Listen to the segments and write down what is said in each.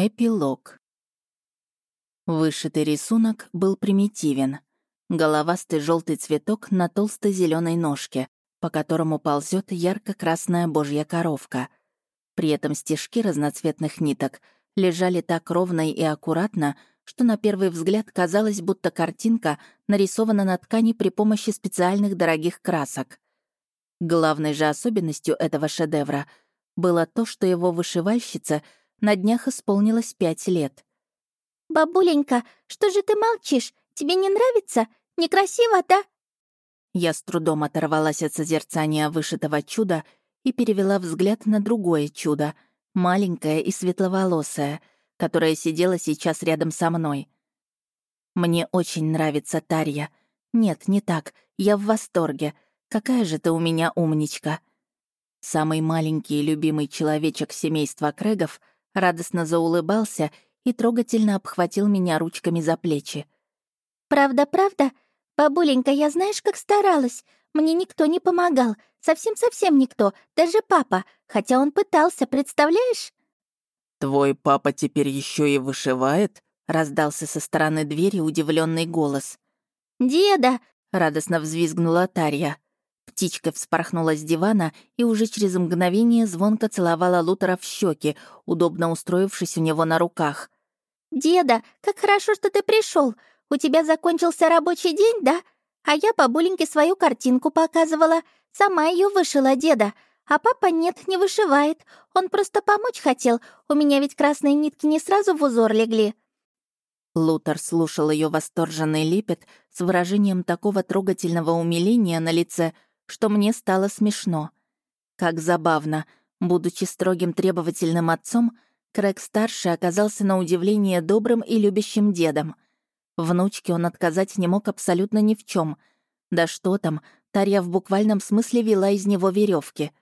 Эпилог. Вышитый рисунок был примитивен. Головастый желтый цветок на толстой зеленой ножке, по которому ползет ярко-красная божья коровка. При этом стежки разноцветных ниток лежали так ровно и аккуратно, что на первый взгляд казалось, будто картинка нарисована на ткани при помощи специальных дорогих красок. Главной же особенностью этого шедевра было то, что его вышивальщица — на днях исполнилось пять лет. «Бабуленька, что же ты молчишь? Тебе не нравится? Некрасиво, да?» Я с трудом оторвалась от созерцания вышитого чуда и перевела взгляд на другое чудо, маленькое и светловолосое, которое сидело сейчас рядом со мной. «Мне очень нравится Тарья. Нет, не так. Я в восторге. Какая же ты у меня умничка!» Самый маленький и любимый человечек семейства Крэгов — радостно заулыбался и трогательно обхватил меня ручками за плечи. «Правда, правда? Бабуленька, я знаешь, как старалась? Мне никто не помогал. Совсем-совсем никто. Даже папа. Хотя он пытался, представляешь?» «Твой папа теперь еще и вышивает?» — раздался со стороны двери удивленный голос. «Деда!» — радостно взвизгнула Тарья. Птичка вспорхнула с дивана и уже через мгновение звонко целовала Лутера в щеки, удобно устроившись у него на руках. «Деда, как хорошо, что ты пришел. У тебя закончился рабочий день, да? А я бабуленьке свою картинку показывала. Сама ее вышила, деда. А папа нет, не вышивает. Он просто помочь хотел. У меня ведь красные нитки не сразу в узор легли». Лутер слушал ее восторженный лепет с выражением такого трогательного умиления на лице — что мне стало смешно. Как забавно, будучи строгим требовательным отцом, Крэг-старший оказался на удивление добрым и любящим дедом. Внучке он отказать не мог абсолютно ни в чем. Да что там, Тарья в буквальном смысле вела из него веревки.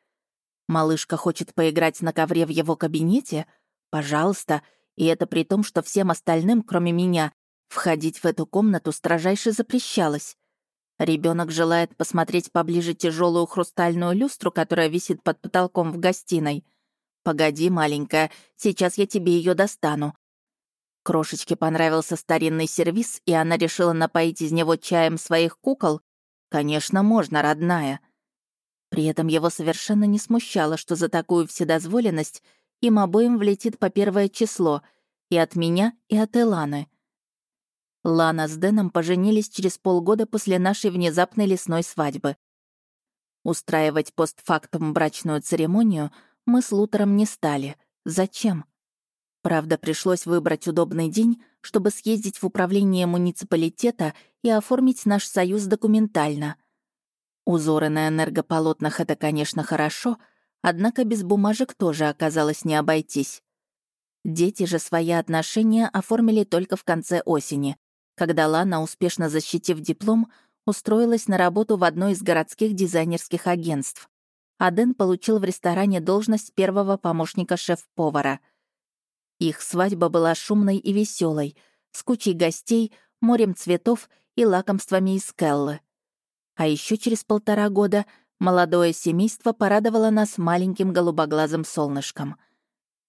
Малышка хочет поиграть на ковре в его кабинете? Пожалуйста, и это при том, что всем остальным, кроме меня, входить в эту комнату строжайше запрещалось. Ребенок желает посмотреть поближе тяжелую хрустальную люстру, которая висит под потолком в гостиной. Погоди, маленькая, сейчас я тебе ее достану. Крошечке понравился старинный сервиз, и она решила напоить из него чаем своих кукол. Конечно, можно, родная. При этом его совершенно не смущало, что за такую вседозволенность им обоим влетит по первое число и от меня, и от Эланы — Лана с Дэном поженились через полгода после нашей внезапной лесной свадьбы. Устраивать постфактум брачную церемонию мы с Лутером не стали. Зачем? Правда, пришлось выбрать удобный день, чтобы съездить в управление муниципалитета и оформить наш союз документально. Узоры на энергополотнах — это, конечно, хорошо, однако без бумажек тоже оказалось не обойтись. Дети же свои отношения оформили только в конце осени, когда Лана, успешно защитив диплом, устроилась на работу в одно из городских дизайнерских агентств. А Дэн получил в ресторане должность первого помощника шеф-повара. Их свадьба была шумной и веселой, с кучей гостей, морем цветов и лакомствами из Келлы. А еще через полтора года молодое семейство порадовало нас маленьким голубоглазым солнышком.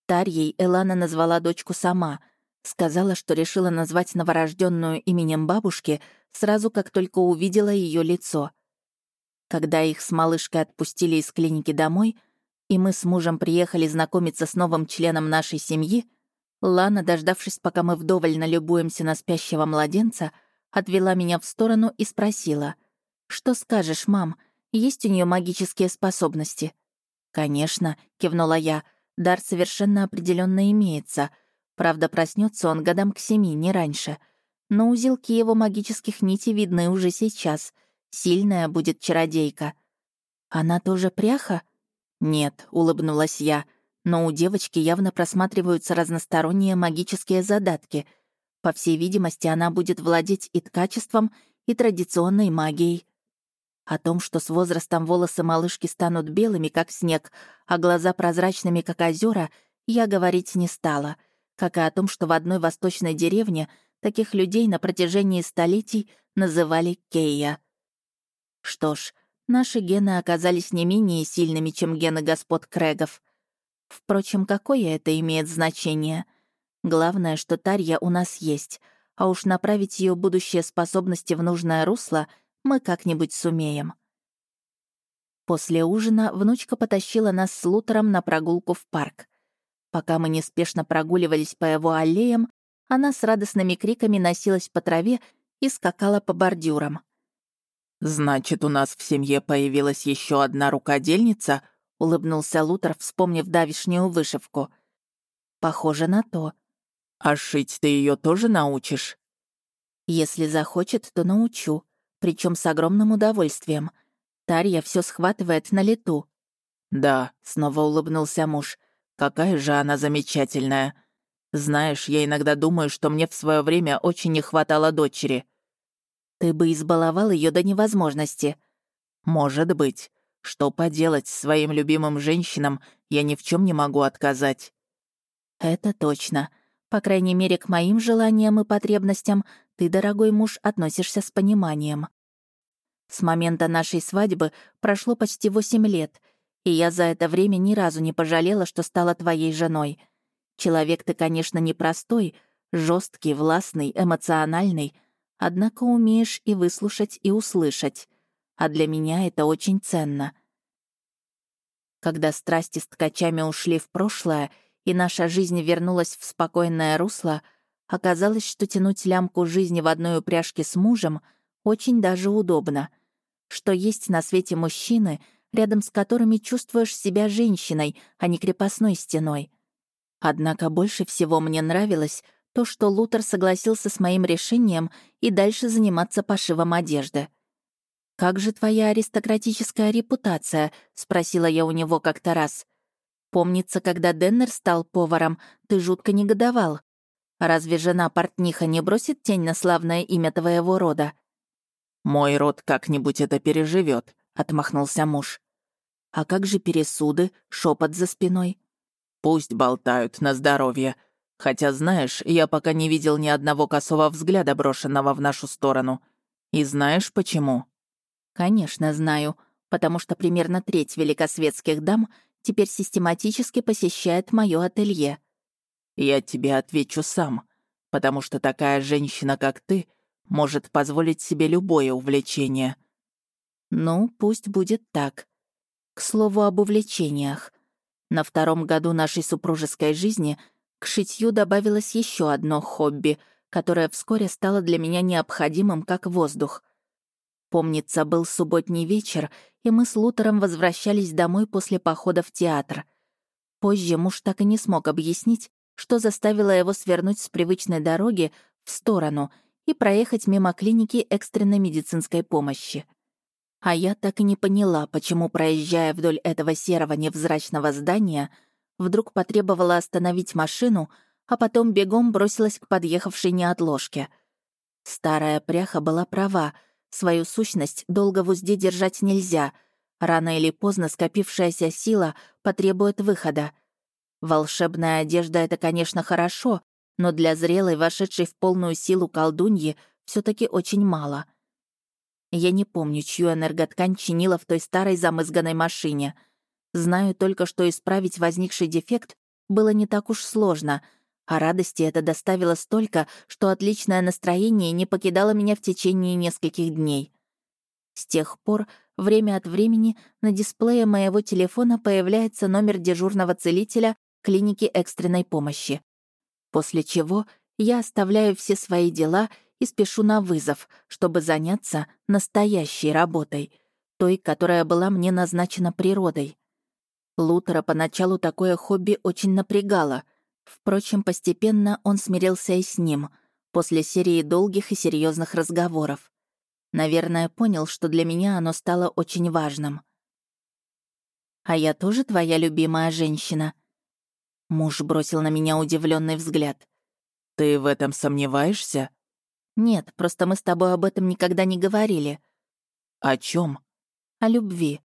Тарьей Элана назвала дочку сама — Сказала, что решила назвать новорожденную именем бабушки сразу, как только увидела ее лицо. Когда их с малышкой отпустили из клиники домой, и мы с мужем приехали знакомиться с новым членом нашей семьи, Лана, дождавшись, пока мы вдоволь налюбуемся на спящего младенца, отвела меня в сторону и спросила, «Что скажешь, мам? Есть у нее магические способности?» «Конечно», — кивнула я, — «дар совершенно определенно имеется», — Правда, проснется он годам к семи, не раньше. Но узелки его магических нитей видны уже сейчас. Сильная будет чародейка. Она тоже пряха? Нет, улыбнулась я. Но у девочки явно просматриваются разносторонние магические задатки. По всей видимости, она будет владеть и ткачеством, и традиционной магией. О том, что с возрастом волосы малышки станут белыми, как снег, а глаза прозрачными, как озера, я говорить не стала — как и о том, что в одной восточной деревне таких людей на протяжении столетий называли Кейя. Что ж, наши гены оказались не менее сильными, чем гены господ Крэгов. Впрочем, какое это имеет значение? Главное, что Тарья у нас есть, а уж направить ее будущие способности в нужное русло мы как-нибудь сумеем. После ужина внучка потащила нас с Лутером на прогулку в парк. Пока мы неспешно прогуливались по его аллеям, она с радостными криками носилась по траве и скакала по бордюрам. «Значит, у нас в семье появилась еще одна рукодельница?» — улыбнулся Лутер, вспомнив давишнюю вышивку. «Похоже на то». «А шить ты ее тоже научишь?» «Если захочет, то научу, причем с огромным удовольствием. Тарья все схватывает на лету». «Да», — снова улыбнулся муж, — «какая же она замечательная. Знаешь, я иногда думаю, что мне в свое время очень не хватало дочери». «Ты бы избаловал ее до невозможности». «Может быть. Что поделать, своим любимым женщинам я ни в чем не могу отказать». «Это точно. По крайней мере, к моим желаниям и потребностям ты, дорогой муж, относишься с пониманием. С момента нашей свадьбы прошло почти восемь лет, и я за это время ни разу не пожалела, что стала твоей женой. Человек ты, конечно, непростой, жесткий, властный, эмоциональный, однако умеешь и выслушать, и услышать. А для меня это очень ценно. Когда страсти с ткачами ушли в прошлое, и наша жизнь вернулась в спокойное русло, оказалось, что тянуть лямку жизни в одной упряжке с мужем очень даже удобно. Что есть на свете мужчины, рядом с которыми чувствуешь себя женщиной, а не крепостной стеной. Однако больше всего мне нравилось то, что Лутер согласился с моим решением и дальше заниматься пошивом одежды. «Как же твоя аристократическая репутация?» — спросила я у него как-то раз. Помнится, когда Деннер стал поваром, ты жутко негодовал. Разве жена портниха не бросит тень на славное имя твоего рода?» «Мой род как-нибудь это переживет, отмахнулся муж. «А как же пересуды, шепот за спиной?» «Пусть болтают на здоровье. Хотя, знаешь, я пока не видел ни одного косого взгляда, брошенного в нашу сторону. И знаешь почему?» «Конечно, знаю, потому что примерно треть великосветских дам — теперь систематически посещает мое ателье. Я тебе отвечу сам, потому что такая женщина, как ты, может позволить себе любое увлечение. Ну, пусть будет так. К слову об увлечениях. На втором году нашей супружеской жизни к шитью добавилось еще одно хобби, которое вскоре стало для меня необходимым, как воздух. Помнится, был субботний вечер, и мы с Лутером возвращались домой после похода в театр. Позже муж так и не смог объяснить, что заставило его свернуть с привычной дороги в сторону и проехать мимо клиники экстренной медицинской помощи. А я так и не поняла, почему, проезжая вдоль этого серого невзрачного здания, вдруг потребовала остановить машину, а потом бегом бросилась к подъехавшей неотложке. Старая пряха была права — Свою сущность долго в узде держать нельзя. Рано или поздно скопившаяся сила потребует выхода. Волшебная одежда — это, конечно, хорошо, но для зрелой, вошедшей в полную силу колдуньи, все таки очень мало. Я не помню, чью энерготкань чинила в той старой замызганной машине. Знаю только, что исправить возникший дефект было не так уж сложно — а радости это доставило столько, что отличное настроение не покидало меня в течение нескольких дней. С тех пор время от времени на дисплее моего телефона появляется номер дежурного целителя клиники экстренной помощи. После чего я оставляю все свои дела и спешу на вызов, чтобы заняться настоящей работой, той, которая была мне назначена природой. Лутера поначалу такое хобби очень напрягало — Впрочем, постепенно он смирился и с ним, после серии долгих и серьезных разговоров. Наверное, понял, что для меня оно стало очень важным. «А я тоже твоя любимая женщина?» Муж бросил на меня удивленный взгляд. «Ты в этом сомневаешься?» «Нет, просто мы с тобой об этом никогда не говорили». «О чем? «О любви.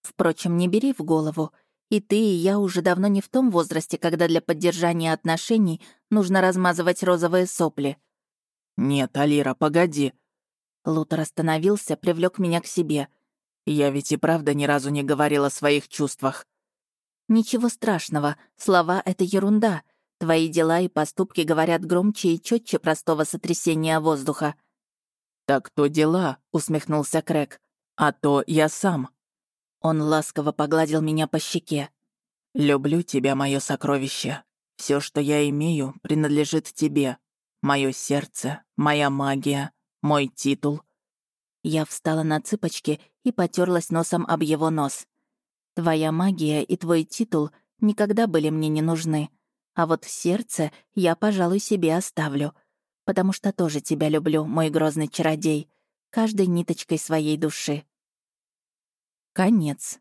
Впрочем, не бери в голову. И ты, и я уже давно не в том возрасте, когда для поддержания отношений нужно размазывать розовые сопли. «Нет, Алира, погоди». Лутер остановился, привлек меня к себе. «Я ведь и правда ни разу не говорил о своих чувствах». «Ничего страшного, слова — это ерунда. Твои дела и поступки говорят громче и четче простого сотрясения воздуха». «Так то дела», — усмехнулся Крэк. «А то я сам». Он ласково погладил меня по щеке. «Люблю тебя, мое сокровище. Все, что я имею, принадлежит тебе. Мое сердце, моя магия, мой титул». Я встала на цыпочки и потерлась носом об его нос. «Твоя магия и твой титул никогда были мне не нужны. А вот сердце я, пожалуй, себе оставлю. Потому что тоже тебя люблю, мой грозный чародей, каждой ниточкой своей души». Конец.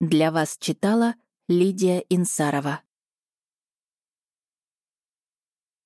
Для вас читала Лидия Инсарова.